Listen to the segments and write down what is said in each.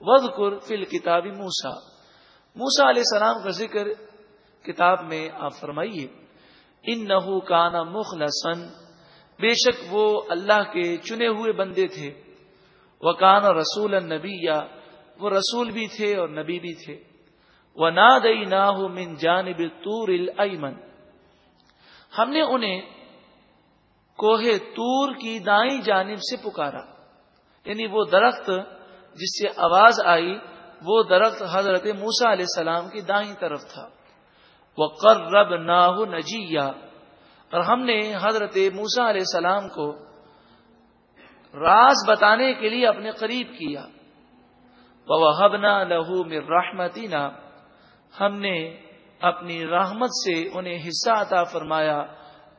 With کر فل کتابی موسا موسا علیہ السلام کا ذکر کتاب میں آپ فرمائیے ان نحو کانا مخلصن بے شک وہ اللہ کے چنے ہوئے بندے تھے۔ وہ کانا رسول نبی یا وہ رسول بھی تھے اور نبی بھی تھے۔ وہ نہ دئی نہ من جانب تور ہم نے انہیں کوہ تور کی دائیں جانب سے پکارا یعنی وہ درخت جس سے آواز آئی، وہ درخت حضرت موسا علیہ السلام کی دائیں طرف تھا۔ وہ کر رب ناہ نجیا اور ہم نے حضرت موسا علیہ السلام کو راز بتانے کے لیے اپنے قریب کیا۔ وہ لہو مر ہم نے اپنی رحمت سے انہیں حصہ عطا فرمایا۔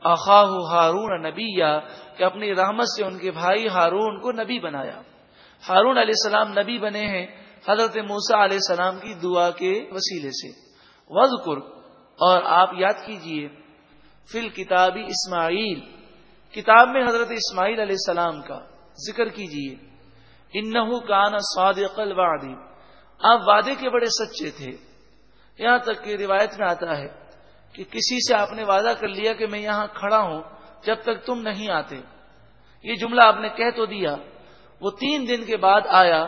اخاہ ہارون نبی کہ اپنی رحمت سے ان کے بھائی ہارون کو نبی بنایا۔ ہارون علیہ السلام نبی بنے ہیں، حضرت موسا علیہ السلام کی دعا کے وسیلے سے۔ وز اور آپ یاد کیجیے فل کتابی اسماعیل۔ کتاب میں حضرت اسماعیل علیہ السلام کا ذکر کیجیے انہو کان صادق الوعدی آپ وعدے کے بڑے سچے تھے۔ یہاں تک کہ روایت میں آتا ہے کہ کسی سے آپ نے وعدہ کر لیا کہ میں یہاں کھڑا ہوں جب تک تم نہیں آتے۔ یہ جملہ آپ نے کہہ تو دیا۔ وہ تین دن کے بعد آیا،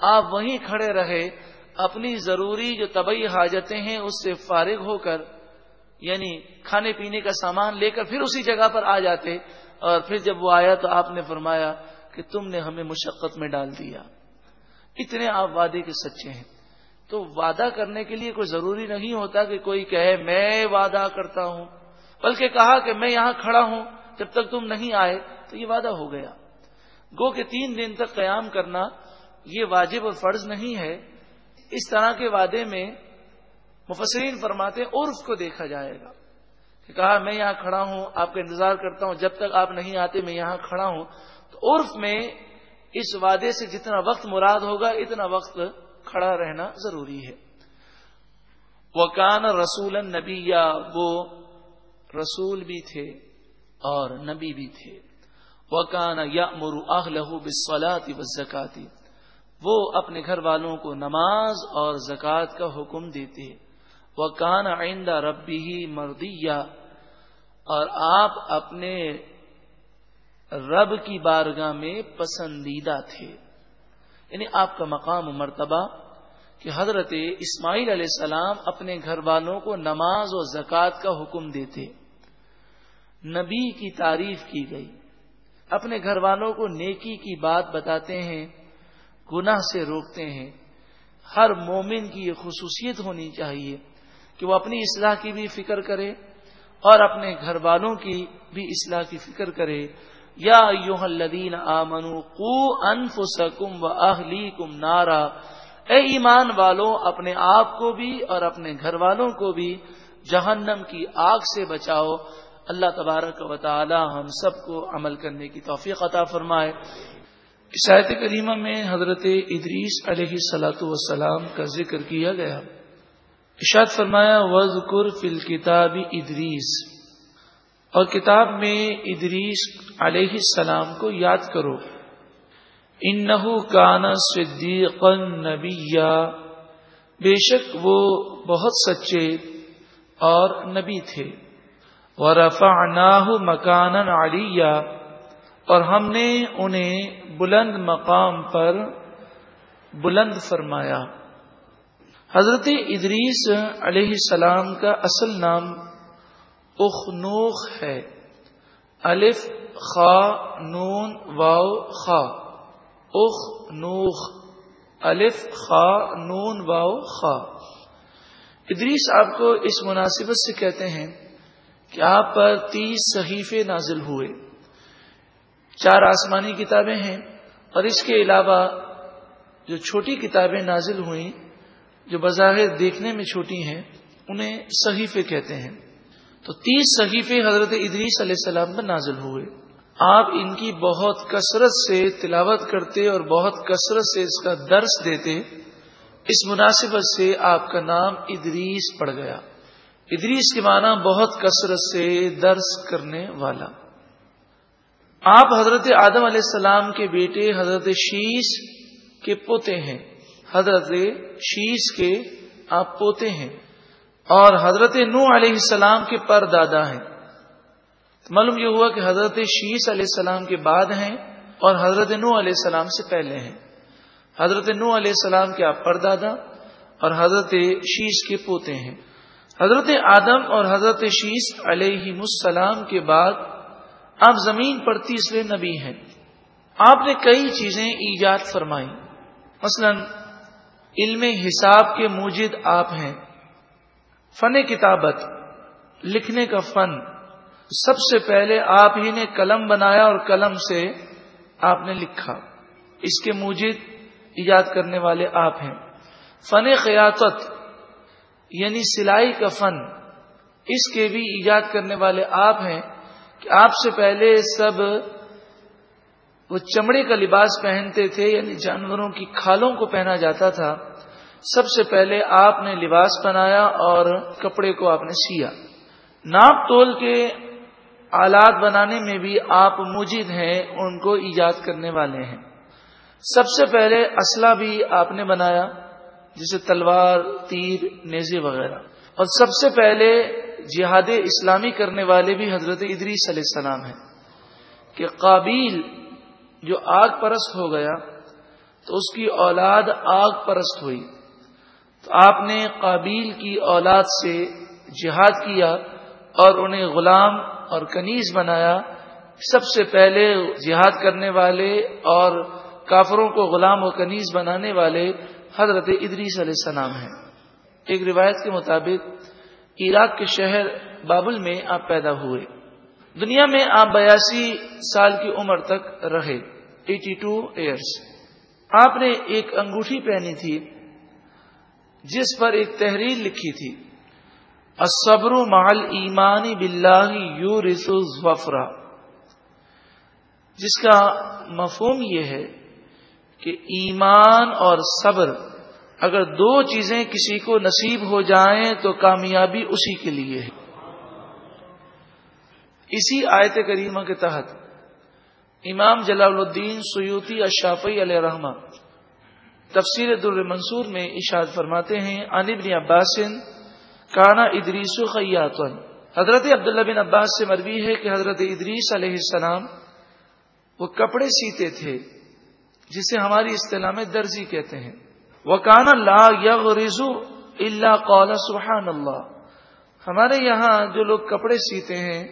آپ وہیں کھڑے رہے، اپنی ضروری جو طبی حاجتیں ہیں اس سے فارغ ہو کر یعنی کھانے پینے کا سامان لے کر پھر اسی جگہ پر آ جاتے، اور پھر جب وہ آیا تو آپ نے فرمایا کہ تم نے ہمیں مشقت میں ڈال دیا۔ اتنے آپ وعدے کے سچے ہیں۔ تو وعدہ کرنے کے لیے کوئی ضروری نہیں ہوتا کہ کوئی کہے، میں وعدہ کرتا ہوں، بلکہ کہا کہ میں یہاں کھڑا ہوں، جب تک تم نہیں آئے تو یہ وعدہ ہو گیا۔ گو کہ تین دن تک قیام کرنا یہ واجب اور فرض نہیں ہے۔ اس طرح کے وعدے میں مفسرین فرماتے عرف کو دیکھا جائے گا۔ کہ کہا، میں یہاں کھڑا ہوں، آپ کا انتظار کرتا ہوں، جب تک آپ نہیں آتے، میں یہاں کھڑا ہوں۔ تو عرف میں اس وعدے سے جتنا وقت مراد ہوگا، اتنا وقت کھڑا رہنا ضروری ہے۔ وہ کان رسول نبی یا وہ رسول بھی تھے اور نبی بھی تھے۔ وہ یا مرو آہ لہو بسلاتی و زکاتی وہ اپنے گھر والوں کو نماز اور زکوٰۃ کا حکم دیتے وہ کان آئندہ ربی ہی مردیا اور آپ اپنے رب کی بارگاہ میں پسندیدہ تھے. یعنی آپ کا مقام و مرتبہ کہ حضرت اسماعیل علیہ السلام اپنے گھر والوں کو نماز و زکوٰۃ کا حکم دیتے. نبی کی تعریف کی گئی. اپنے گھر والوں کو نیکی کی بات بتاتے ہیں، گناہ سے روکتے ہیں۔ ہر مومن کی یہ خصوصیت ہونی چاہیے کہ وہ اپنی اصلاح کی بھی فکر کرے اور اپنے گھر والوں کی بھی اصلاح کی فکر کرے۔ یا یوہ الدین آمنو کو انف سکم و اہلی کم نارا۔ اے ایمان والوں، اپنے آپ کو بھی اور اپنے گھر والوں کو بھی جہنم کی آگ سے بچاؤ۔ اللہ تبارک و تعالی ہم سب کو عمل کرنے کی توفیق عطا فرمائے۔ عشایت کریمہ میں حضرت ادریس علیہ سلاۃ وسلام کا ذکر کیا گیا۔ اشاد فرمایا وزقر فل کتاب ادریس اور کتاب میں ادریس علیہ السلام کو یاد کرو۔ ان کانا صدیق نبی بے شک وہ بہت سچے اور نبی تھے۔ وہ رفا مکان اور ہم نے انہیں بلند مقام پر بلند فرمایا۔ حضرت ادریس علیہ السلام کا اصل نام اخنوخ ہے۔ الف، خا، نون واؤ خا۔ اخ نوخ الف، خا، نون واؤ خا۔ ادریس آپ کو اس مناسبت سے کہتے ہیں کہ آپ پر تیس صحیفے نازل ہوئے؟ چار آسمانی کتابیں ہیں اور اس کے علاوہ جو چھوٹی کتابیں نازل ہوئیں، جو بظاہر دیکھنے میں چھوٹی ہیں، انہیں صحیفے کہتے ہیں۔ تو تیس صحیفے حضرت ادریس علیہ السلام پر نازل ہوئے۔ آپ ان کی بہت کثرت سے تلاوت کرتے اور بہت کثرت سے اس کا درس دیتے، اس مناسبت سے آپ کا نام ادریس پڑ گیا۔ ادریس کے معنی بہت کثرت سے درس کرنے والا۔ آپ حضرت آدم علیہ السلام کے بیٹے حضرت شیش کے پوتے ہیں۔ حضرت شیش کے آپ پوتے ہیں۔ اور حضرت نو علیہ السلام کے پر دادا ہیں۔ معلوم یہ ہوا کہ حضرت شیش علیہ السلام کے بعد ہیں اور حضرت نو علیہ السلام سے پہلے ہیں۔ حضرت نو علیہ السلام کے آپ پر دادا اور حضرت شیش کے پوتے ہیں۔ حضرت آدم اور حضرت شیش علیہ السلام کے بعد آپ زمین پر تیسرے نبی ہیں۔ آپ نے کئی چیزیں ایجاد فرمائی مثلا، علم حساب کے موجد آپ ہیں۔ فن کتابت، لکھنے کا فن۔ سب سے پہلے آپ ہی نے قلم بنایا اور قلم سے آپ نے لکھا۔ اس کے موجد ایجاد کرنے والے آپ ہیں۔ فن قیادت یعنی سلائی کا فن، اس کے بھی ایجاد کرنے والے آپ ہیں کہ آپ سے پہلے سب وہ چمڑے کا لباس پہنتے تھے یعنی جانوروں کی کھالوں کو پہنا جاتا تھا، سب سے پہلے آپ نے لباس بنایا اور کپڑے کو آپ نے سیا۔ ناپ تول کے آلات بنانے میں بھی آپ مجد ہیں، ان کو ایجاد کرنے والے ہیں۔ سب سے پہلے اسلحہ بھی آپ نے بنایا۔ جیسے تلوار، تیر، نیزے وغیرہ۔ اور سب سے پہلے جہاد اسلامی کرنے والے بھی حضرت ادریس علیہ السلام ہیں۔ کہ قابیل جو آگ پرست ہو گیا، تو اس کی اولاد آگ پرست ہوئی۔ تو آپ نے قابیل کی اولاد سے جہاد کیا اور انہیں غلام اور کنیز بنایا۔ سب سے پہلے جہاد کرنے والے اور کافروں کو غلام و کنیز بنانے والے حضرت ادریس علیہ السلام ہیں۔ ایک روایت کے مطابق عراق کے شہر بابل میں آپ پیدا ہوئے۔ دنیا میں آپ بیاسی سال کی عمر تک رہے۔ ایٹی ٹو ایئرس آپ نے ایک انگوٹھی پہنی تھی، جس پر ایک تحریر لکھی تھی۔ الصبر محل ایمانی بلّہ یو رسو جس کا مفہوم یہ ہے کہ ایمان اور صبر اگر دو چیزیں کسی کو نصیب ہو جائیں تو کامیابی اسی کے لیے ہے۔ اسی آیت کریمہ کے تحت امام جلال الدین سیوتی اشافی علیہ رحمہ تفسیر در منصور میں اشاد فرماتے ہیں ابن عباس کانا ادریس خیاتن حضرت عبداللہ بن عباس سے مروی ہے کہ حضرت ادریس علیہ السلام وہ کپڑے سیتے تھے۔ جسے ہماری اصطلاح میں درزی کہتے ہیں۔ وہ کانا لا یغ رزو اللہ قول سبحان اللہ ہمارے یہاں جو لوگ کپڑے سیتے ہیں،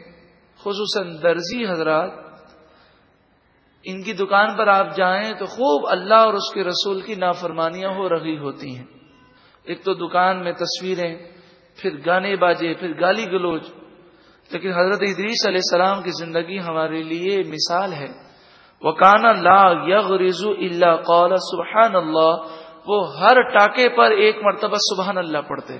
خصوصاً درزی حضرات، ان کی دکان پر آپ جائیں تو خوب اللہ اور اس کے رسول کی نافرمانیاں ہو رہی ہوتی ہیں۔ ایک تو دکان میں تصویریں، پھر گانے باجے، پھر گالی گلوچ۔ لیکن حضرت ادریس علیہ السلام کی زندگی ہمارے لیے مثال ہے۔ وہ کانا لا یغ رزو اللہ سبحان اللہ وہ ہر ٹاکے پر ایک مرتبہ سبحان اللہ پڑھتے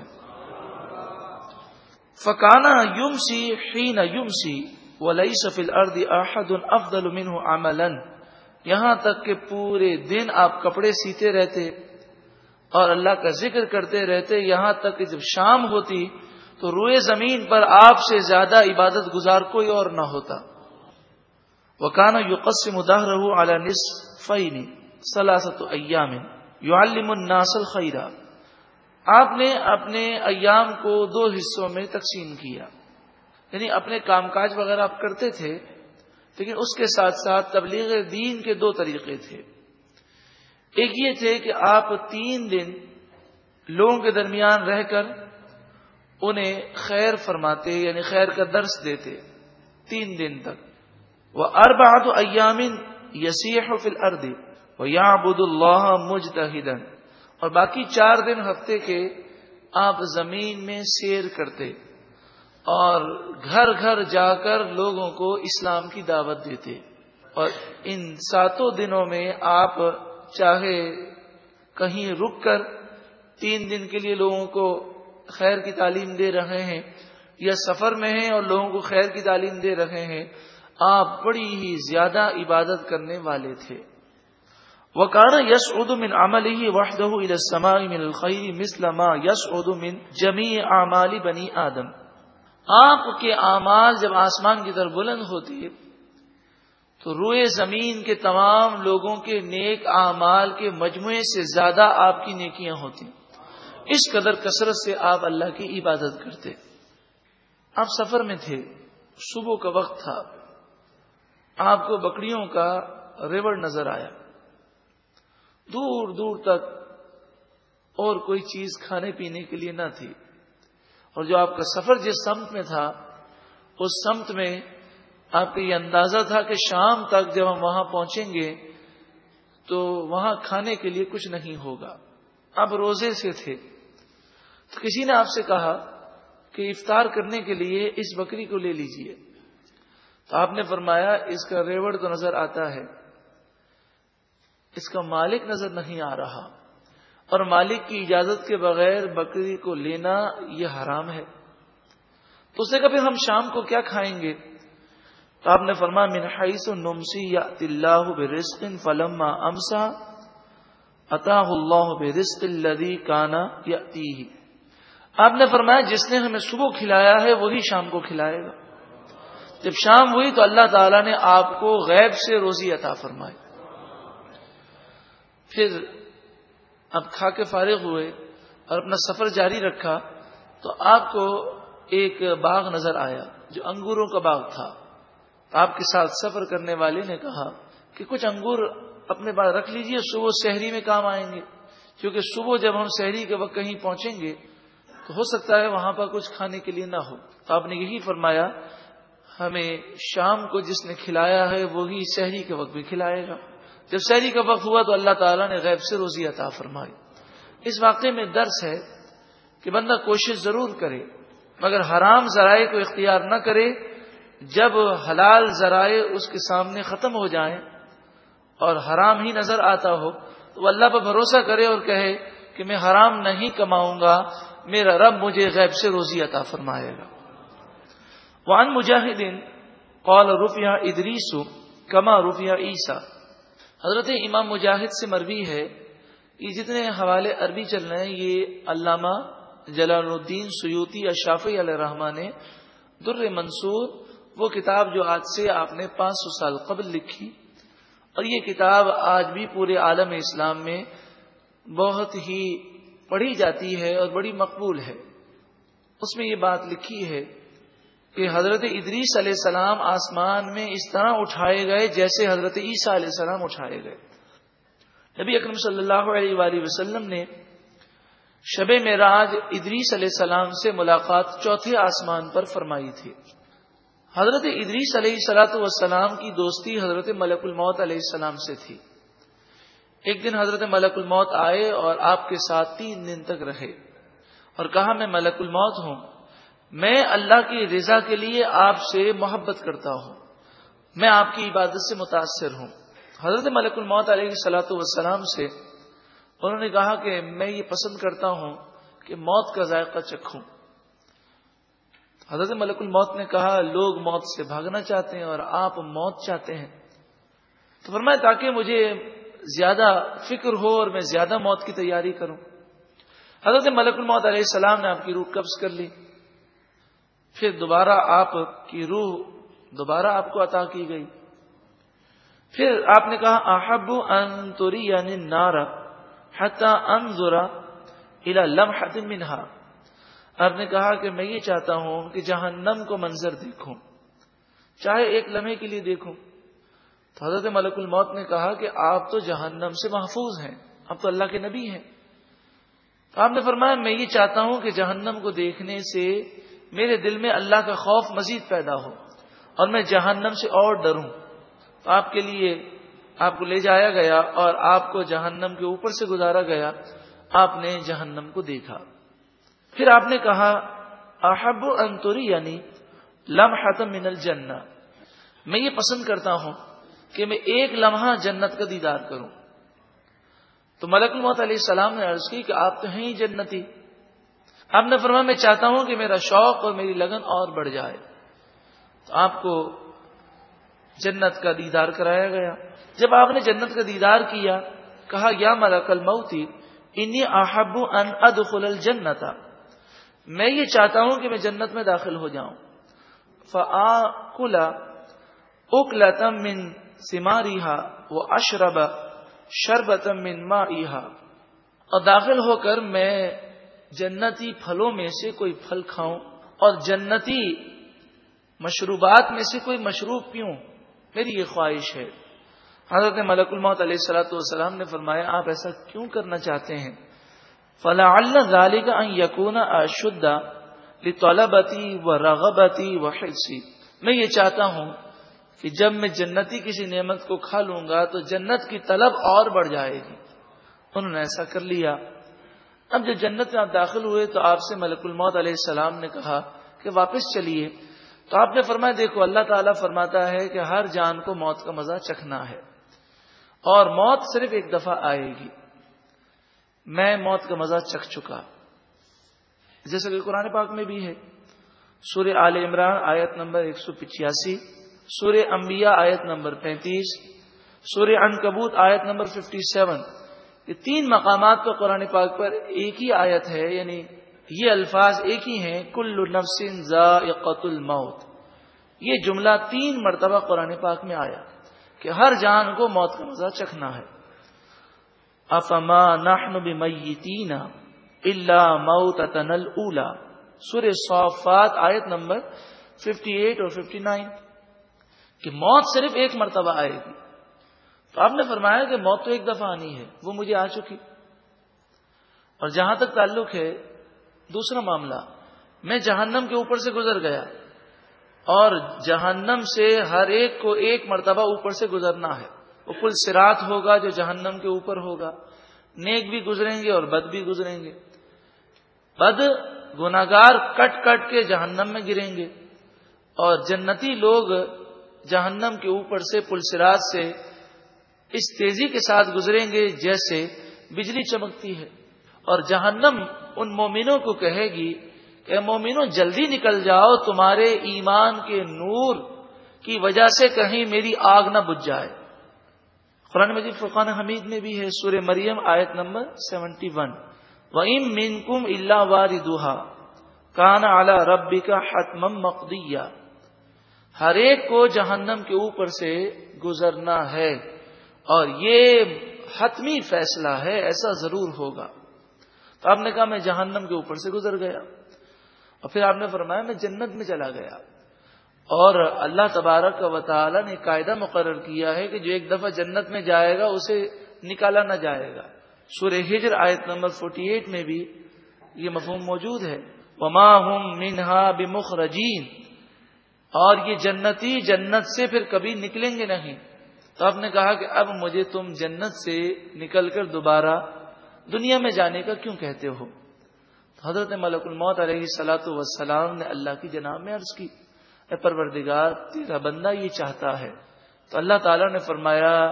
فکانا یم سی حین یم سی ولی سفل ارد احد افضل منہ عملا۔ یہاں تک کہ پورے دن آپ کپڑے سیتے رہتے، اور اللہ کا ذکر کرتے رہتے۔ یہاں تک کہ جب شام ہوتی تو روئے زمین پر آپ سے زیادہ عبادت گزار کوئی اور نہ ہوتا۔ وہ کانا یو قسم اداہ رہو ایام یو الناس الخیرہ آپ نے اپنے ایام کو دو حصوں میں تقسیم کیا. یعنی اپنے کام کاج وغیرہ آپ کرتے تھے، لیکن اس کے ساتھ ساتھ تبلیغ دین کے دو طریقے تھے. ایک یہ تھے کہ آپ تین دن لوگوں کے درمیان رہ کر انہیں خیر فرماتے یعنی خیر کا درس دیتے، تین دن تک. وہ اربات ایامن یسیح فل ارد وہ یا ابود اللہ مجتہدن اور باقی چار دن ہفتے کے آپ زمین میں سیر کرتے اور گھر گھر جا کر لوگوں کو اسلام کی دعوت دیتے۔ اور ان ساتوں دنوں میں آپ چاہے کہیں رک کر تین دن کے لیے لوگوں کو خیر کی تعلیم دے رہے ہیں یا سفر میں ہیں اور لوگوں کو خیر کی تعلیم دے رہے ہیں آپ بڑی ہی زیادہ عبادت کرنے والے تھے۔ وکانا یس ادو من عمل ہی وحدہ من الخیر مسلم یس ادو من جمی اعمال بنی آدم۔ آپ کے اعمال جب آسمان کی طرف بلند ہوتی تو روئے زمین کے تمام لوگوں کے نیک اعمال کے مجموعے سے زیادہ آپ کی نیکیاں ہوتی اس قدر کثرت سے آپ اللہ کی عبادت کرتے۔ آپ سفر میں تھے، صبح کا وقت تھا۔ آپ کو بکریوں کا ریوڑ نظر آیا۔ دور دور تک اور کوئی چیز کھانے پینے کے لیے نہ تھی۔ اور جو آپ کا سفر جس سمت میں تھا، اس سمت میں آپ کا یہ اندازہ تھا کہ شام تک جب ہم وہاں پہنچیں گے، تو وہاں کھانے کے لیے کچھ نہیں ہوگا۔ اب روزے سے تھے۔ تو کسی نے آپ سے کہا کہ افطار کرنے کے لیے اس بکری کو لے لیجیے۔ آپ نے فرمایا، اس کا ریوڑ تو نظر آتا ہے۔ اس کا مالک نظر نہیں آ رہا۔ اور مالک کی اجازت کے بغیر بکری کو لینا یہ حرام ہے۔ تو اس نے کہا، پھر ہم شام کو کیا کھائیں گے؟ تو آپ نے فرما من حیث نمسی یا اللہ برزق فلما امسا عطا اللہ برزق الذي کانا یا آپ نے فرمایا، جس نے ہمیں صبح کھلایا ہے، وہی شام کو کھلائے گا۔ جب شام ہوئی تو اللہ تعالی نے آپ کو غیب سے روزی عطا فرمائی۔ پھر اب کھا کے فارغ ہوئے اور اپنا سفر جاری رکھا تو آپ کو ایک باغ نظر آیا جو انگوروں کا باغ تھا۔ آپ کے ساتھ سفر کرنے والے نے کہا کہ کچھ انگور اپنے پاس رکھ لیجیے، صبح شہری میں کام آئیں گے۔ کیونکہ صبح جب ہم شہری کے وقت کہیں پہنچیں گے تو ہو سکتا ہے وہاں پر کچھ کھانے کے لیے نہ ہو۔ تو آپ نے یہی فرمایا ہمیں شام کو جس نے کھلایا ہے وہی شہری کے وقت بھی کھلائے گا۔ جب شہری کا وقت ہوا تو اللہ تعالیٰ نے غیب سے روزی عطا فرمائی۔ اس واقعے میں درس ہے کہ بندہ کوشش ضرور کرے، مگر حرام ذرائع کو اختیار نہ کرے۔ جب حلال ذرائع اس کے سامنے ختم ہو جائیں اور حرام ہی نظر آتا ہو، تو وہ اللہ پر بھروسہ کرے اور کہے کہ میں حرام نہیں کماؤں گا، میرا رب مجھے غیب سے روزی عطا فرمائے گا۔ وان مجاہدین قول رفیہ ادریسو کما رفیہ عیسیٰ۔ حضرت امام مجاہد سے مربی ہے یہ جتنے حوالے عربی چل رہے ہیں، یہ علامہ جلال الدین سیوتی اشافی علیہ رحمان نے، در منصور، وہ کتاب جو آج سے آپ نے پانچ سو سال قبل لکھی۔ اور یہ کتاب آج بھی پورے عالم اسلام میں بہت ہی پڑھی جاتی ہے اور بڑی مقبول ہے۔ اس میں یہ بات لکھی ہے کہ حضرت ادریس علیہ السلام آسمان میں اس طرح اٹھائے گئے جیسے حضرت عیسیٰ علیہ السلام اٹھائے گئے۔ نبی اکرم صلی اللہ علیہ وآلہ وسلم نے شب میں راج ادریس علیہ السلام سے ملاقات چوتھے آسمان پر فرمائی تھی۔ حضرت ادریس علیہ سلاۃ والسلام کی دوستی حضرت ملک الموت علیہ السلام سے تھی۔ ایک دن حضرت ملک الموت آئے اور آپ کے ساتھ تین دن تک رہے اور کہا، میں ملک الموت ہوں۔ میں اللہ کی رضا کے لیے آپ سے محبت کرتا ہوں۔ میں آپ کی عبادت سے متاثر ہوں۔ حضرت ملک الموت علیہ سلاۃ والسلام سے انہوں نے کہا کہ میں یہ پسند کرتا ہوں کہ موت کا ذائقہ چکھوں۔ حضرت ملک الموت نے کہا، لوگ موت سے بھاگنا چاہتے ہیں اور آپ موت چاہتے ہیں۔ تو فرمایا، تاکہ مجھے زیادہ فکر ہو اور میں زیادہ موت کی تیاری کروں۔ حضرت ملک الموت علیہ السلام نے آپ کی روح قبض کر لی۔ پھر دوبارہ آپ کی روح دوبارہ آپ کو عطا کی گئی۔ پھر آپ نے کہا، احب ان توری یعنی نارا حتا ان زورا لمحت منہا۔ آپ نے کہا کہ میں یہ چاہتا ہوں کہ جہنم کو منظر دیکھوں، چاہے ایک لمحے کے لیے دیکھوں۔ تو حضرت ملک الموت نے کہا کہ آپ تو جہنم سے محفوظ ہیں، آپ تو اللہ کے نبی ہیں۔ تو آپ نے فرمایا، میں یہ چاہتا ہوں کہ جہنم کو دیکھنے سے میرے دل میں اللہ کا خوف مزید پیدا ہو اور میں جہنم سے اور ڈروں۔ تو آپ کے لیے آپ کو لے جایا گیا اور آپ کو جہنم کے اوپر سے گزارا گیا۔ آپ نے جہنم کو دیکھا۔ پھر آپ نے کہا، احب انتوری یعنی لمحہ من الجنہ میں یہ پسند کرتا ہوں کہ میں ایک لمحہ جنت کا دیدار کروں۔ تو ملک الموت علیہ السلام نے عرض کی کہ آپ تو ہیں ہی جنتی آپ نے فرمایا میں چاہتا ہوں کہ میرا شوق اور میری لگن اور بڑھ جائے۔ تو آپ کو جنت کا دیدار کرایا گیا۔ جب آپ نے جنت کا دیدار کیا، کہا، یا ملک الموتی انی احب ان ادخل الجنت. میں یہ چاہتا ہوں کہ میں جنت میں داخل ہو جاؤں۔ فلا اکلتم من سماری وہ اشرب شربت من ما اور داخل ہو کر میں جنتی پھلوں میں سے کوئی پھل کھاؤں اور جنتی مشروبات میں سے کوئی مشروب پیوں، میری یہ خواہش ہے۔ حضرت ملک الموت علیہ السلاۃ والسلام نے فرمایا، آپ ایسا کیوں کرنا چاہتے ہیں؟ فلاں اللہ ظالی کا یقون اشدہ طلبتی و رغبتی و حلسی میں یہ چاہتا ہوں کہ جب میں جنتی کسی نعمت کو کھا لوں گا تو جنت کی طلب اور بڑھ جائے گی۔ انہوں نے ایسا کر لیا۔ اب جب جنت میں آپ داخل ہوئے تو آپ سے ملک الموت علیہ السلام نے کہا کہ واپس چلیے۔ تو آپ نے فرمایا، دیکھو، اللہ تعالیٰ فرماتا ہے کہ ہر جان کو موت کا مزہ چکھنا ہے اور موت صرف ایک دفعہ آئے گی۔ میں موت کا مزہ چکھ چکا۔ جیسا کہ قرآن پاک میں بھی ہے۔ سورہ آل عمران آیت نمبر ایک سو پچاسی، سورہ انبیاء آیت نمبر پینتیس، سورہ انکبوت آیت نمبر ففٹی سیون یہ تین مقامات پر قرآن پاک پر ایک ہی آیت ہے یعنی یہ الفاظ ایک ہی ہیں، کل نفسن ذائقت الموت یہ جملہ تین مرتبہ قرآن پاک میں آیا کہ ہر جان کو موت کا مزہ چکھنا ہے۔ افما نحن بمیتین اللہ موت تنل اولا سورہ صافات آیت نمبر 58 اور 59 کہ موت صرف ایک مرتبہ آئے گی۔ تو آپ نے فرمایا کہ موت تو ایک دفعہ آنی ہے، وہ مجھے آ چکی۔ اور جہاں تک تعلق ہے، دوسرا معاملہ، میں جہنم کے اوپر سے گزر گیا۔ اور جہنم سے ہر ایک کو ایک مرتبہ اوپر سے گزرنا ہے۔ وہ پل سرات ہوگا جو جہنم کے اوپر ہوگا۔ نیک بھی گزریں گے اور بد بھی گزریں گے۔ بد گناگار کٹ کٹ کے جہنم میں گریں گے۔ اور جنتی لوگ جہنم کے اوپر سے پلسرات سے اس تیزی کے ساتھ گزریں گے جیسے بجلی چمکتی ہے۔ اور جہنم ان مومنوں کو کہے گی کہ مومنوں، جلدی نکل جاؤ، تمہارے ایمان کے نور کی وجہ سے کہیں میری آگ نہ بجھ جائے۔ قرآن مجید، فرقان حمید میں بھی ہے، سورہ مریم آیت نمبر سیونٹی ون۔ وَإِن مِّنكُمْ إِلَّا وَارِدُهَا كَانَ عَلَى رَبِّكَ حَتْمًا مَقْضِيًّا۔ ہر ایک کو جہنم کے اوپر سے گزرنا ہے۔ اور یہ حتمی فیصلہ ہے، ایسا ضرور ہوگا۔ تو آپ نے کہا میں جہنم کے اوپر سے گزر گیا۔ اور پھر آپ نے فرمایا میں جنت میں چلا گیا۔ اور اللہ تبارک و تعالی نے قاعدہ مقرر کیا ہے کہ جو ایک دفعہ جنت میں جائے گا، اسے نکالا نہ جائے گا۔ سورہ ہجر آیت نمبر 48 میں بھی یہ مفہوم موجود ہے۔ وما ہم منہا بمخرجین اور یہ جنتی جنت سے پھر کبھی نکلیں گے نہیں۔ تو آپ نے کہا کہ اب مجھے تم جنت سے نکل کر دوبارہ دنیا میں جانے کا کیوں کہتے ہو؟ تو حضرت ملک الموت علیہ سلاۃ وسلام نے اللہ کی جناب میں عرض کی، اے پروردگار، تیرا بندہ یہ چاہتا ہے۔ تو اللہ تعالیٰ نے فرمایا،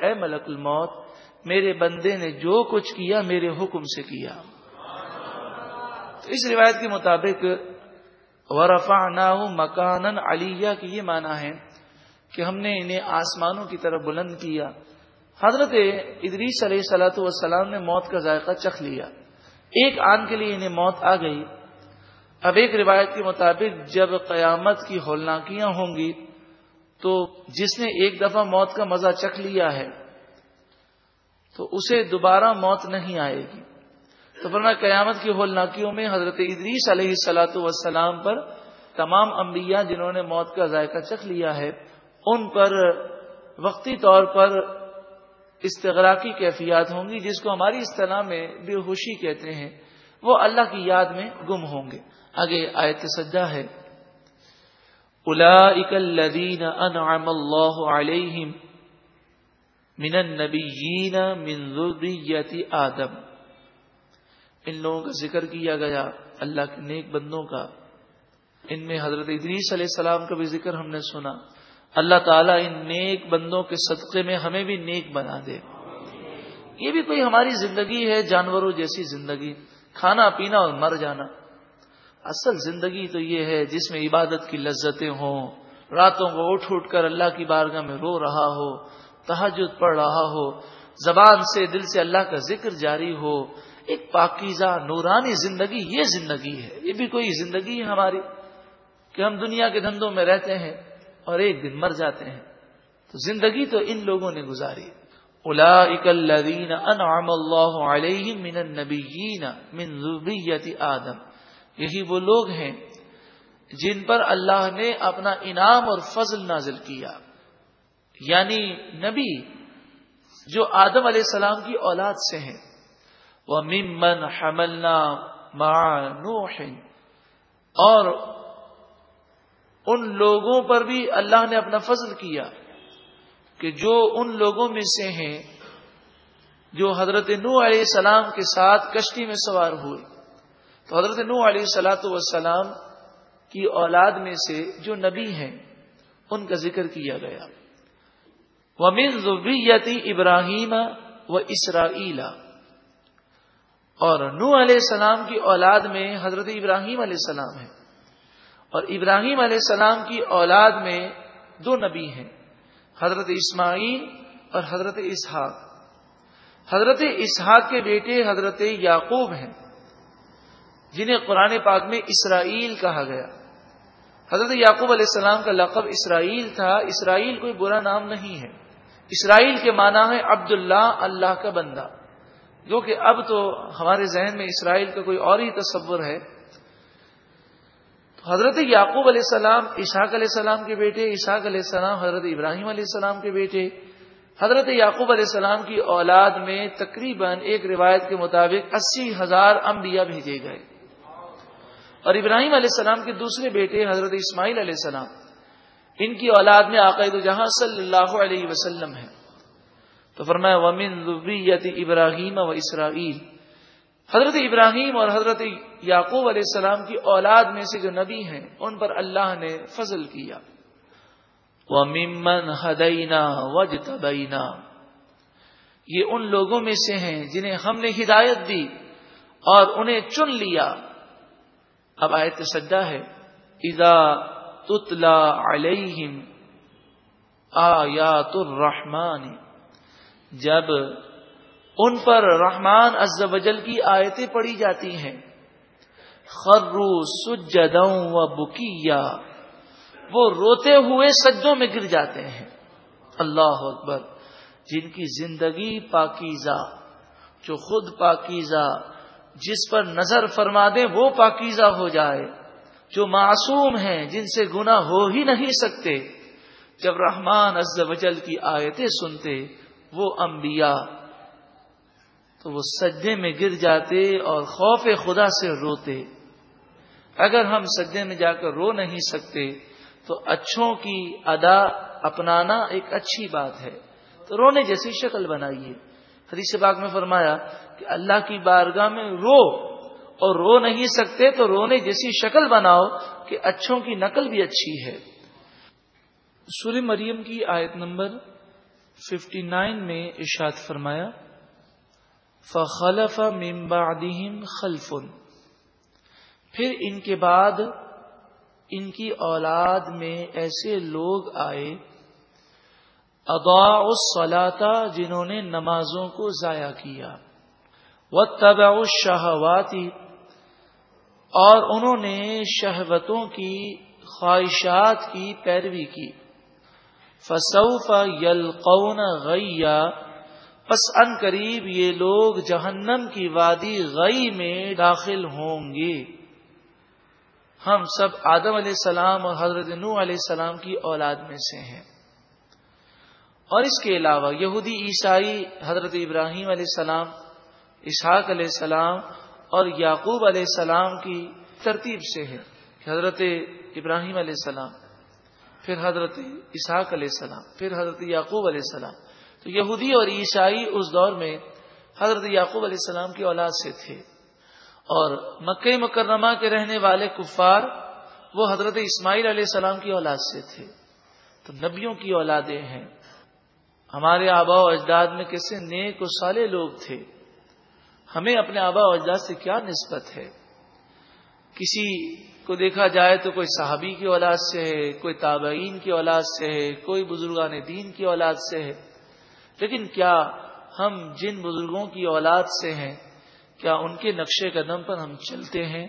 اے ملک الموت، میرے بندے نے جو کچھ کیا میرے حکم سے کیا۔ تو اس روایت کے مطابق ورفا نا مکان علیہ کی یہ مانا ہے کہ ہم نے انہیں آسمانوں کی طرف بلند کیا۔ حضرت ادریس علیہ سلاۃ والسلام نے موت کا ذائقہ چکھ لیا۔ ایک آن کے لیے انہیں موت آ گئی۔ اب ایک روایت کے مطابق جب قیامت کی ہولناکیاں ہوں گی تو جس نے ایک دفعہ موت کا مزہ چکھ لیا ہے تو اسے دوبارہ موت نہیں آئے گی۔ تو ورنہ قیامت کی ہولناکیوں میں حضرت ادریس علیہ سلاۃ والسلام پر تمام انبیاء جنہوں نے موت کا ذائقہ چکھ لیا ہے ان پر وقتی طور پر استغراقی کیفیات ہوں گی، جس کو ہماری اصطلاح میں بے ہوشی کہتے ہیں، وہ اللہ کی یاد میں گم ہوں گے۔ آگے آیت سجا ہے۔ الا اکلین انعم اللہ علیہم من النبیین من ذریت آدم۔ ان لوگوں کا ذکر کیا گیا اللہ کے نیک بندوں کا۔ ان میں حضرت ادریس علیہ السلام کا بھی ذکر ہم نے سنا۔ اللہ تعالیٰ ان نیک بندوں کے صدقے میں ہمیں بھی نیک بنا دے۔ یہ بھی کوئی ہماری زندگی ہے، جانوروں جیسی زندگی۔ کھانا پینا اور مر جانا۔ اصل زندگی تو یہ ہے جس میں عبادت کی لذتیں ہوں۔ راتوں کو اٹھ اٹھ کر اللہ کی بارگاہ میں رو رہا ہو تحجد پڑھ رہا ہو، زبان سے دل سے اللہ کا ذکر جاری ہو۔ ایک پاکیزہ، نورانی زندگی یہ زندگی ہے۔ یہ بھی کوئی زندگی ہے ہماری کہ ہم دنیا کے دھندوں میں رہتے ہیں۔ اور ایک دن مر جاتے ہیں۔ تو زندگی تو ان لوگوں نے گزاری۔ الذین انعم اللہ علیہم من النبیین من ذریت آدم۔ یہی وہ لوگ ہیں جن پر اللہ نے اپنا انعام اور فضل نازل کیا۔ یعنی نبی جو آدم علیہ السلام کی اولاد سے ہیں۔ وہ ممن حملنا مع نوح۔ اور ان لوگوں پر بھی اللہ نے اپنا فضل کیا کہ جو ان لوگوں میں سے ہیں جو حضرت نو علیہ السلام کے ساتھ کشتی میں سوار ہوئے، تو حضرت نو علیہ السلاۃ والسلام کی اولاد میں سے جو نبی ہیں، ان کا ذکر کیا گیا۔ وہ من ابراہیم و اسرائیل اور نو علیہ السلام کی اولاد میں حضرت ابراہیم علیہ السلام ہے اور ابراہیم علیہ السلام کی اولاد میں دو نبی ہیں، حضرت اسماعیل اور حضرت اسحاق۔ حضرت اسحاق کے بیٹے حضرت یعقوب ہیں، جنہیں قرآن پاک میں اسرائیل کہا گیا۔ حضرت یعقوب علیہ السلام کا لقب اسرائیل تھا، اسرائیل کوئی برا نام نہیں ہے۔ اسرائیل کے معنی ہے عبداللہ، اللہ کا بندہ۔ جو کہ اب تو ہمارے ذہن میں اسرائیل کا کوئی اور ہی تصور ہے۔ حضرت یعقوب علیہ السلام عشاق علیہ السلام کے بیٹے عشاق علیہ السلام، حضرت ابراہیم علیہ السلام کے بیٹے، حضرت یعقوب علیہ السلام کی اولاد میں تقریباً ایک روایت کے مطابق اسی ہزار انبیاء بھیجے گئے۔ اور ابراہیم علیہ السلام کے دوسرے بیٹے، حضرت اسماعیل علیہ السلام، ان کی اولاد میں عقائد جہاں صلی اللہ علیہ وسلم ہے تو فرمایا، ومن ذریت ابراہیم و اسرائیل حضرت ابراہیم اور حضرت یعقوب علیہ السلام کی اولاد میں سے جو نبی ہیں، ان پر اللہ نے فضل کیا۔ وہ ممن ہدینا وج یہ ان لوگوں میں سے ہیں جنہیں ہم نے ہدایت دی اور انہیں چن لیا۔ اب آیت سجا ہے۔ اذا تتلا علیہم آیات الرحمن۔ جب ان پر رحمان از وجل کی آیتیں پڑھی جاتی ہیں۔ خرو سجدوں و بکیا۔ وہ روتے ہوئے سجدوں میں گر جاتے ہیں۔ اللہ اکبر۔ جن کی زندگی پاکیزہ، جو خود پاکیزہ، جس پر نظر فرما دے وہ پاکیزہ ہو جائے۔ جو معصوم ہیں، جن سے گنا ہو ہی نہیں سکتے۔ جب رحمان از وجل کی آیتیں سنتے، وہ انبیاء تو وہ سجدے میں گر جاتے اور خوف خدا سے روتے۔ اگر ہم سجدے میں جا کر رو نہیں سکتے، تو اچھوں کی ادا اپنانا ایک اچھی بات ہے۔ تو رونے جیسی شکل بنائیے۔ حدیث باغ میں فرمایا کہ اللہ کی بارگاہ میں رو اور رو نہیں سکتے تو رونے جیسی شکل بناؤ کہ اچھوں کی نقل بھی اچھی ہے۔ سور مریم کی آیت نمبر ففٹی نائن میں ارشاد فرمایا فخلف من بعدهم خلف. پھر ان کے بعد ان کی اولاد میں ایسے لوگ آئے اضاع الصلاتا جنہوں نے نمازوں کو ضائع کیا وہ تبا الشہواتی اور انہوں نے شہوتوں کی، خواہشات کی پیروی کی. فسوف یلقون غیا پس ان قریب یہ لوگ جہنم کی وادی غی میں داخل ہوں گے ہم سب آدم علیہ السلام اور حضرت نو علیہ السلام کی اولاد میں سے ہیں۔ اور اس کے علاوہ یہودی عیسائی حضرت ابراہیم علیہ السلام، اسحاق علیہ السلام اور یعقوب علیہ السلام کی ترتیب سے ہے حضرت ابراہیم علیہ السلام، پھر حضرت اسحاق علیہ السلام، پھر حضرت یعقوب علیہ السلام۔ تو یہودی اور عیسائی اس دور میں حضرت یعقوب علیہ السلام کی اولاد سے تھے۔ اور مکہ مکرمہ کے رہنے والے کفار وہ حضرت اسماعیل علیہ السلام کی اولاد سے تھے۔ تو نبیوں کی اولادیں ہیں۔ ہمارے آبا و اجداد میں کیسے نیک و سالے لوگ تھے۔ ہمیں اپنے آبا و اجداد سے کیا نسبت ہے؟ کسی کو دیکھا جائے تو کوئی صحابی کی اولاد سے ہے، کوئی تابعین کی اولاد سے ہے، کوئی بزرگان دین کی اولاد سے ہے۔ لیکن کیا ہم جن بزرگوں کی اولاد سے ہیں، کیا ان کے نقشے قدم پر ہم چلتے ہیں؟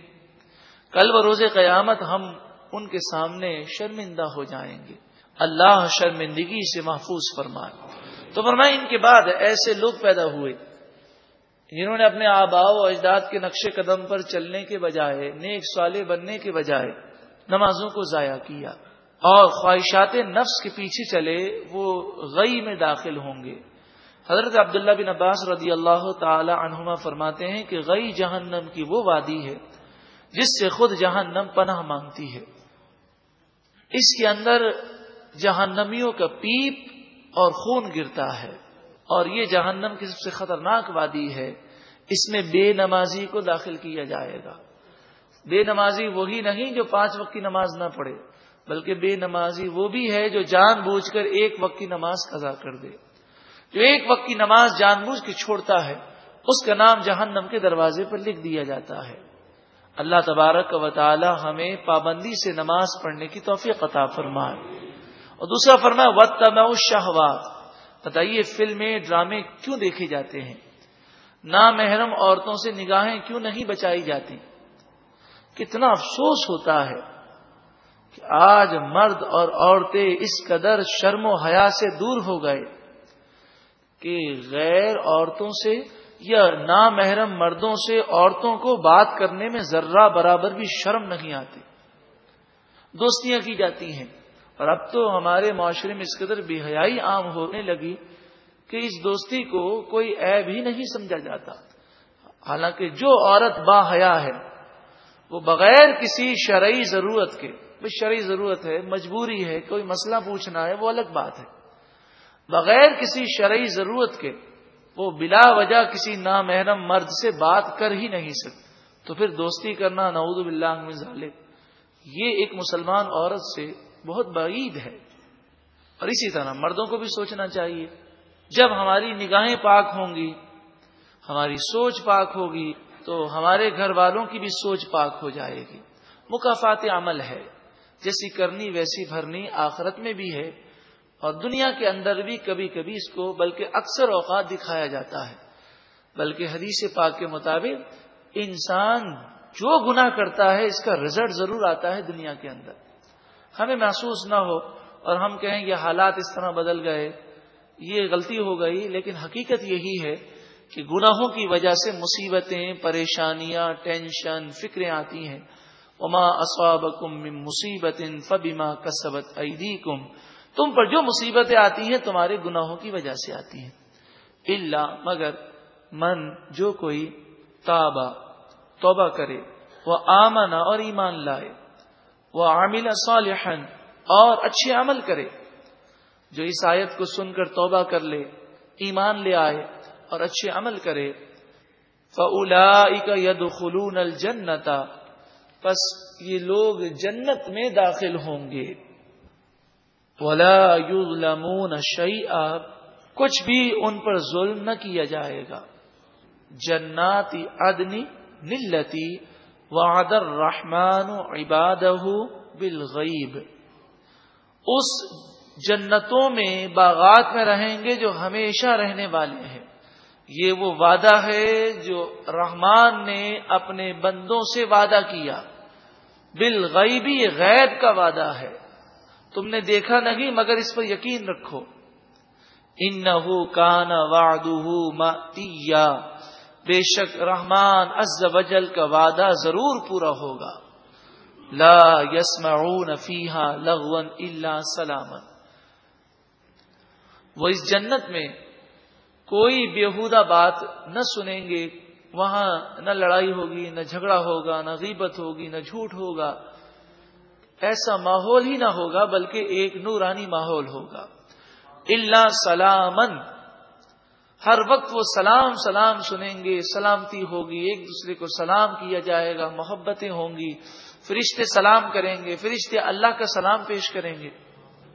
کل و روز قیامت ہم ان کے سامنے شرمندہ ہو جائیں گے۔ اللہ شرمندگی سے محفوظ فرمائے۔ تو فرمائے، ان کے بعد ایسے لوگ پیدا ہوئے جنہوں نے اپنے آبا و اجداد کے نقش قدم پر چلنے کے بجائے، نیک سالے بننے کے بجائے نمازوں کو ضائع کیا۔ اور خواہشات نفس کے پیچھے چلے وہ غی میں داخل ہوں گے۔ حضرت عبداللہ بن عباس رضی اللہ تعالی عنہما فرماتے ہیں کہ غی جہنم کی وہ وادی ہے جس سے خود جہنم پناہ مانگتی ہے۔ اس کے اندر جہنمیوں کا پیپ اور خون گرتا ہے اور یہ جہنم کی سب سے خطرناک وادی ہے۔ اس میں بے نمازی کو داخل کیا جائے گا۔ بے نمازی وہی نہیں جو پانچ وقت کی نماز نہ پڑھے۔ بلکہ بے نمازی وہ بھی ہے جو جان بوجھ کر ایک وقت کی نماز قضا کر دے۔ جو ایک وقت کی نماز جان بوجھ کے چھوڑتا ہے، اس کا نام جہنم کے دروازے پر لکھ دیا جاتا ہے۔ اللہ تبارک و تعالی ہمیں پابندی سے نماز پڑھنے کی توفیق عطا فرمائے۔ اور دوسرا فرمائے وقت میں شہوات بتائیے، فلمیں، ڈرامے کیوں دیکھے جاتے ہیں؟ نامحرم عورتوں سے نگاہیں کیوں نہیں بچائی جاتی؟ کتنا افسوس ہوتا ہے۔ کہ آج مرد اور عورتیں اس قدر شرم و حیا سے دور ہو گئے کہ غیر عورتوں سے یا نامحرم مردوں سے عورتوں کو بات کرنے میں ذرہ برابر بھی شرم نہیں آتی۔ دوستیاں کی جاتی ہیں۔ اور اب تو ہمارے معاشرے میں اس قدر بے حیائی عام ہونے لگی کہ اس دوستی کو کوئی عیب ہی نہیں سمجھا جاتا۔ حالانکہ جو عورت با حیا ہے، وہ بغیر کسی شرعی ضرورت کے شرعی ضرورت ہے، مجبوری ہے، کوئی مسئلہ پوچھنا ہے، وہ الگ بات ہے۔ بغیر کسی شرعی ضرورت کے وہ بلا وجہ کسی نامحرم مرد سے بات کر ہی نہیں سکتے۔ تو پھر دوستی کرنا، نعوذ باللہ من ظالب یہ ایک مسلمان عورت سے بہت بعید ہے۔ اور اسی طرح مردوں کو بھی سوچنا چاہیے۔ جب ہماری نگاہیں پاک ہوں گی، ہماری سوچ پاک ہوگی، تو ہمارے گھر والوں کی بھی سوچ پاک ہو جائے گی۔ مقافات عمل ہے۔ جیسی کرنی ویسی بھرنی آخرت میں بھی ہے اور دنیا کے اندر بھی کبھی کبھی اس کو بلکہ اکثر اوقات دکھایا جاتا ہے۔ بلکہ حدیث پاک کے مطابق انسان جو گناہ کرتا ہے، اس کا رزلٹ ضرور آتا ہے دنیا کے اندر۔ ہمیں محسوس نہ ہو اور ہم کہیں یہ حالات اس طرح بدل گئے، یہ غلطی ہو گئی، لیکن حقیقت یہی ہے کہ گناہوں کی وجہ سے مصیبتیں، پریشانیاں، ٹینشن، فکریں آتی ہیں۔ اما اسواب کم مصیبت فبیما کسبت عیدی کم تم پر جو مصیبتیں آتی ہیں تمہارے گناہوں کی وجہ سے آتی ہیں۔ اللہ مگر من، جو کوئی تابا توبہ کرے، وہ آمنا اور ایمان لائے، وہ عامل صالحا اور اچھے عمل کرے، جو اس آیت کو سن کر توبہ کر لے، ایمان لے آئے اور اچھے عمل کرے۔ فلا ید خلون الجنتا بس یہ لوگ جنت میں داخل ہوں گے۔ ولا یظلمون شیئا کچھ بھی ان پر ظلم نہ کیا جائے گا۔ جناتی ادنی نلتی وعد الرحمن عبادہ بالغیب۔ اس جنتوں میں باغات میں رہیں گے جو ہمیشہ رہنے والے ہیں۔ یہ وہ وعدہ ہے جو رحمان نے اپنے بندوں سے وعدہ کیا۔ بالغیبی غیب کا وعدہ ہے۔ تم نے دیکھا نہیں، مگر اس پر یقین رکھو۔ ان کان واد بے شک رحمان از وجل کا وعدہ ضرور پورا ہوگا۔ لا یسمعون فیہا لغون الا سلامن وہ اس جنت میں کوئی بےحودہ بات نہ سنیں گے۔ وہاں نہ لڑائی ہوگی، نہ جھگڑا ہوگا، نہ غیبت ہوگی، نہ جھوٹ ہوگا۔ ایسا ماحول ہی نہ ہوگا، بلکہ ایک نورانی ماحول ہوگا۔ اللہ سلامن ہر وقت وہ سلام سلام سنیں گے، سلامتی ہوگی، ایک دوسرے کو سلام کیا جائے گا، محبتیں ہوں گی۔ فرشتے سلام کریں گے، فرشتے اللہ کا سلام پیش کریں گے۔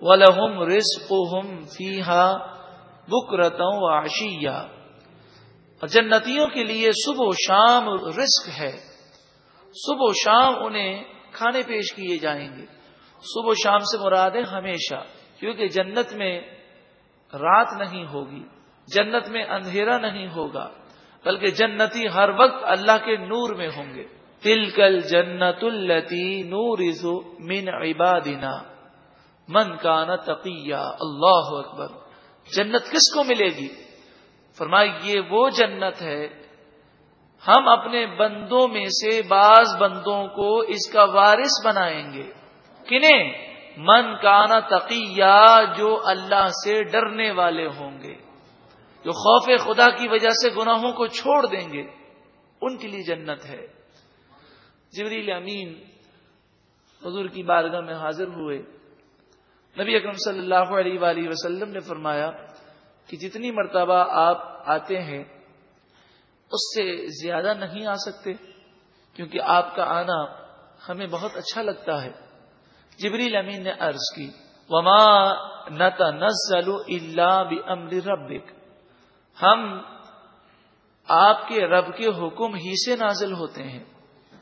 وَلَهُمْ رِزْقُهُمْ فِيهَا بُكْرَةً وَعَشِيًّا۔ اور جنتیوں کے لیے صبح و شام رزق ہے۔ صبح و شام انہیں کھانے پیش کیے جائیں گے۔ صبح و شام سے مراد ہے ہمیشہ، کیونکہ جنت میں رات نہیں ہوگی، جنت میں اندھیرا نہیں ہوگا، بلکہ جنتی ہر وقت اللہ کے نور میں ہوں گے۔ تل کل جنت التی نور من عبادنا، من کانا تقیہ۔ اللہ اکبر۔ جنت کس کو ملے گی؟ فرمائی، یہ وہ جنت ہے، ہم اپنے بندوں میں سے بعض بندوں کو اس کا وارث بنائیں گے۔ کنہیں؟ من کانا تقیہ جو اللہ سے ڈرنے والے ہوں گے، جو خوف خدا کی وجہ سے گناہوں کو چھوڑ دیں گے۔ ان کے لیے جنت ہے۔ جبریل امین حضور کی بارگاہ میں حاضر ہوئے۔ نبی اکرم صلی اللہ علیہ وآلہ وسلم نے فرمایا کہ جتنی مرتبہ آپ آتے ہیں، اس سے زیادہ نہیں آ سکتے، کیونکہ آپ کا آنا ہمیں بہت اچھا لگتا ہے۔ جبریل امین نے عرض کی، وما نت نزل اللہ بھی ربک ہم آپ کے رب کے حکم ہی سے نازل ہوتے ہیں۔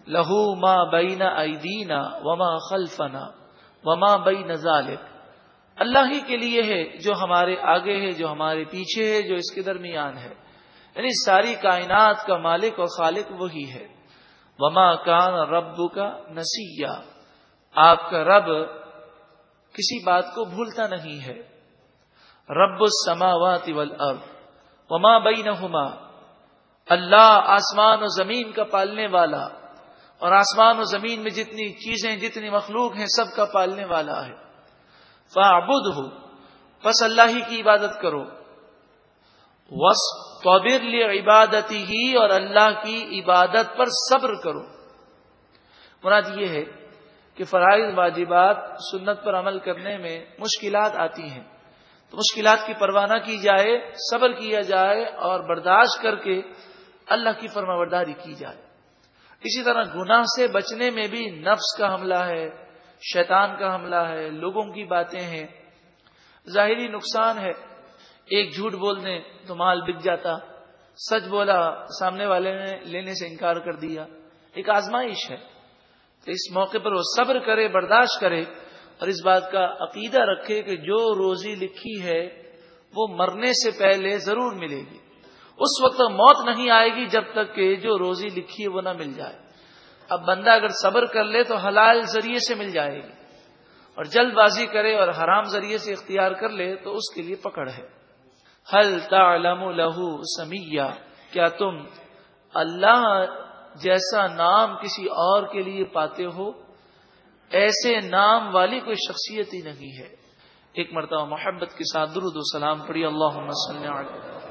لہو ما بینا ایدینا وما خلفنا وما بئی نظالک اللہ ہی کے لیے ہے، جو ہمارے آگے ہے، جو ہمارے پیچھے ہے، جو اس کے درمیان ہے۔ یعنی ساری کائنات کا مالک اور خالق وہی ہے۔ وما کان رب کا نسیہ آپ کا رب کسی بات کو بھولتا نہیں ہے۔ رب السماوات والارض۔ وما بینہما اللہ آسمان و زمین کا پالنے والا۔ اور آسمان و زمین میں جتنی چیزیں، جتنی مخلوق ہیں، سب کا پالنے والا ہے۔ فعبد ہو بس اللہ ہی کی عبادت کرو۔ وس توبر عبادتی ہی اور اللہ کی عبادت پر صبر کرو۔ مراد یہ ہے کہ فرائض، واجبات سنت پر عمل کرنے میں مشکلات آتی ہیں۔ تو مشکلات کی پرواہ نہ کی جائے، صبر کیا جائے، اور برداشت کر کے اللہ کی فرما برداری کی جائے۔ اسی طرح گناہ سے بچنے میں بھی نفس کا حملہ ہے۔ شیطان کا حملہ ہے، لوگوں کی باتیں ہیں۔ ظاہری نقصان ہے، ایک جھوٹ بول دیں تو مال بک جاتا۔ سچ بولا، سامنے والے نے لینے سے انکار کر دیا۔ ایک آزمائش ہے۔ تو اس موقع پر وہ صبر کرے، برداشت کرے اور اس بات کا عقیدہ رکھے کہ جو روزی لکھی ہے، وہ مرنے سے پہلے ضرور ملے گی۔ اس وقت موت نہیں آئے گی جب تک کہ جو روزی لکھی ہے، وہ نہ مل جائے۔ اب بندہ اگر صبر کر لے تو حلال ذریعے سے مل جائے گی۔ اور جلد بازی کرے اور حرام ذریعے سے اختیار کر لے تو اس کے لیے پکڑ ہے۔ حل تعلم لہو سمیہ کیا تم اللہ جیسا نام کسی اور کے لیے پاتے ہو؟ ایسے نام والی کوئی شخصیت ہی نہیں ہے۔ ایک مرتبہ محبت کے ساتھ درود و سلام پڑی اللہ علیہ